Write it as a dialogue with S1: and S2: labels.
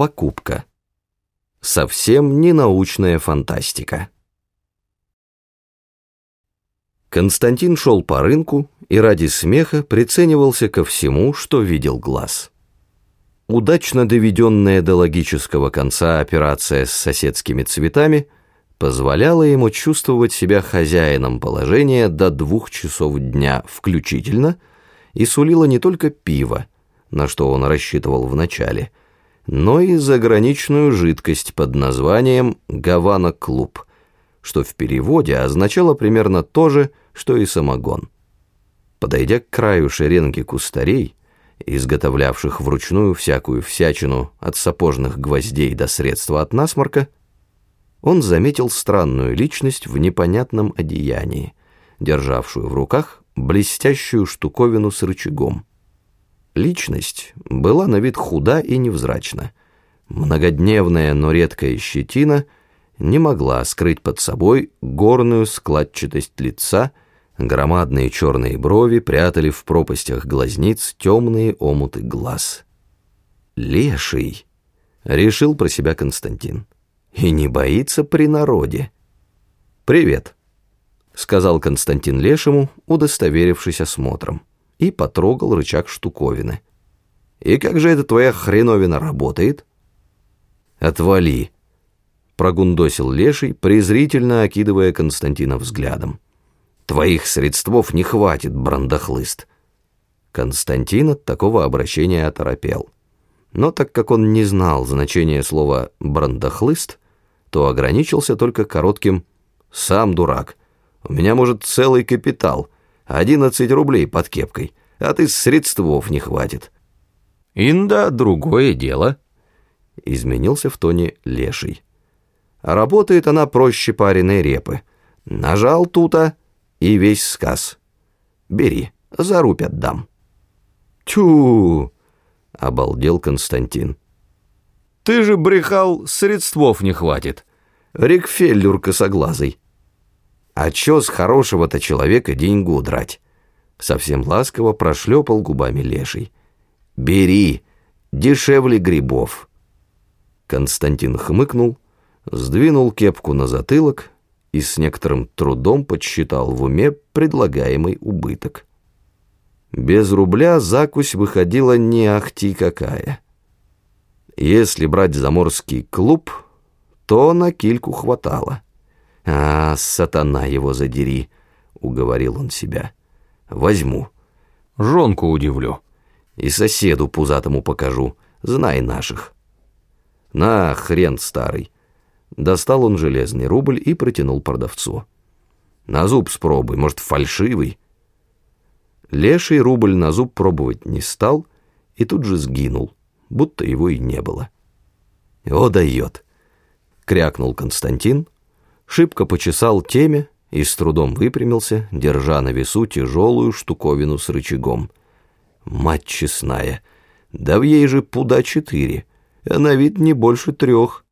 S1: Покупка. Совсем не научная фантастика. Константин шел по рынку и ради смеха приценивался ко всему, что видел глаз. Удачно доведенная до логического конца операция с соседскими цветами позволяла ему чувствовать себя хозяином положения до двух часов дня включительно и сулила не только пиво, на что он рассчитывал вначале, но и заграничную жидкость под названием «Гавана-клуб», что в переводе означало примерно то же, что и самогон. Подойдя к краю шеренги кустарей, изготовлявших вручную всякую всячину от сапожных гвоздей до средства от насморка, он заметил странную личность в непонятном одеянии, державшую в руках блестящую штуковину с рычагом. Личность была на вид худа и невзрачна. Многодневная, но редкая щетина не могла скрыть под собой горную складчатость лица, громадные черные брови прятали в пропастях глазниц темные омуты глаз. «Леший!» — решил про себя Константин. «И не боится при народе». «Привет!» — сказал Константин Лешему, удостоверившись осмотром и потрогал рычаг штуковины. «И как же эта твоя хреновина работает?» «Отвали!» — прогундосил Леший, презрительно окидывая Константина взглядом. «Твоих средствов не хватит, брандахлыст!» Константин от такого обращения оторопел. Но так как он не знал значения слова «брандахлыст», то ограничился только коротким «сам дурак». У меня, может, целый капитал — Одиннадцать рублей под кепкой, а ты средствов не хватит».
S2: «Инда, другое дело», —
S1: изменился в тоне леший. «Работает она проще пареной репы. Нажал тута, и весь сказ. Бери, за рубь отдам».
S2: «Тю!»
S1: — обалдел Константин.
S2: «Ты же брехал, средствов не хватит».
S1: Рикфеллюр косоглазый. А чё с хорошего-то человека деньгу драть? Совсем ласково прошлепал губами леший. Бери, дешевле грибов. Константин хмыкнул, сдвинул кепку на затылок и с некоторым трудом подсчитал в уме предлагаемый убыток. Без рубля закусь выходила не ахти какая. Если брать заморский клуб, то на кильку хватало. «А, сатана его задери», — уговорил он себя. «Возьму.
S2: Жонку удивлю.
S1: И соседу пузатому покажу. Знай наших». «На, хрен старый». Достал он железный рубль и протянул продавцу. «На зуб спробуй, может, фальшивый?» Леший рубль на зуб пробовать не стал и тут же сгинул, будто его и не было. «О, дает!» — крякнул Константин, — шибко почесал теме и с трудом выпрямился, держа на весу тяжелую штуковину с рычагом. Мать честная, да в ей же пуда четыре, а на вид не больше трех.